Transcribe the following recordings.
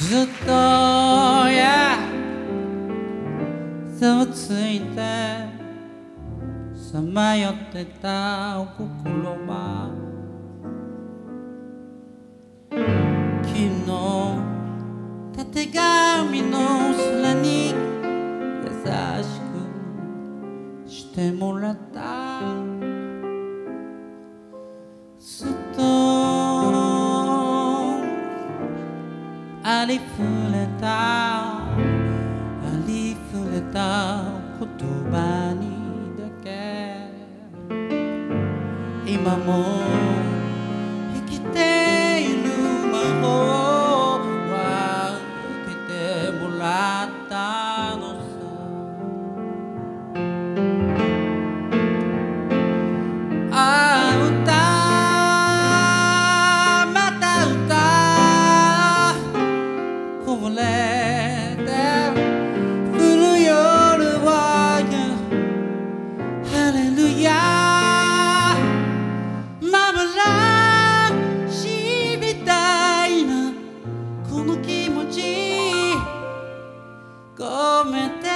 ずっとやざついてさまよってたお心は。昨日たてがみの空に優しくしてもらった allez fuleta allez fuleta kutubani deke imamo Come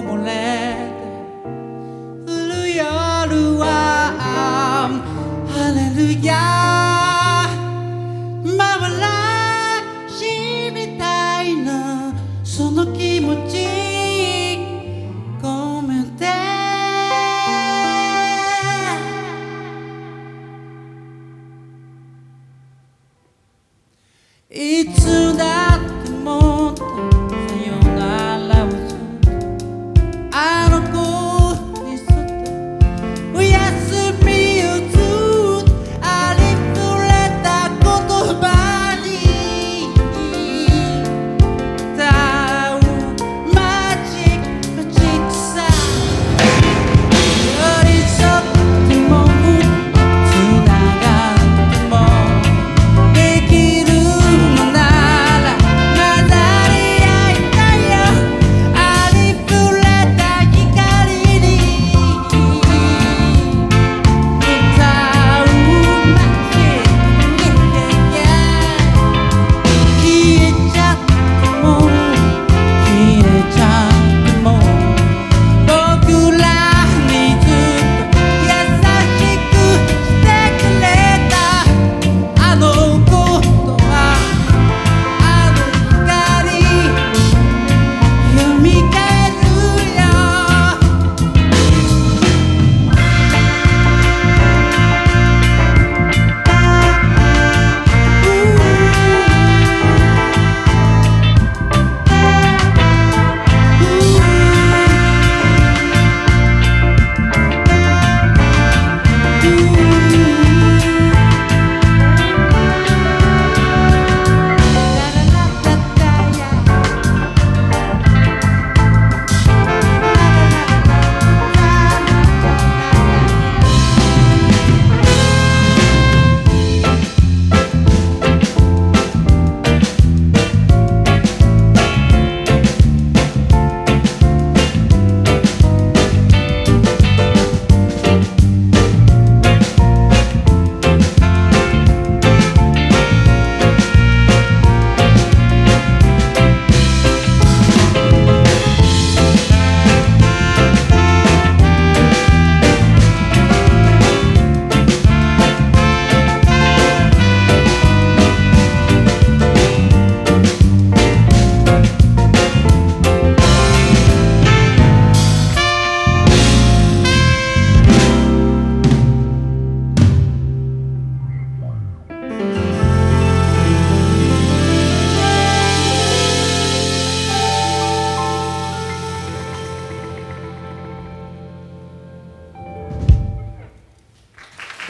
こぼれて。る夜はハレルヤ。回らしみたいな。その気持ち。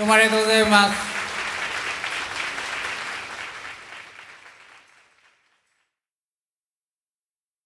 どうもありがとうございます。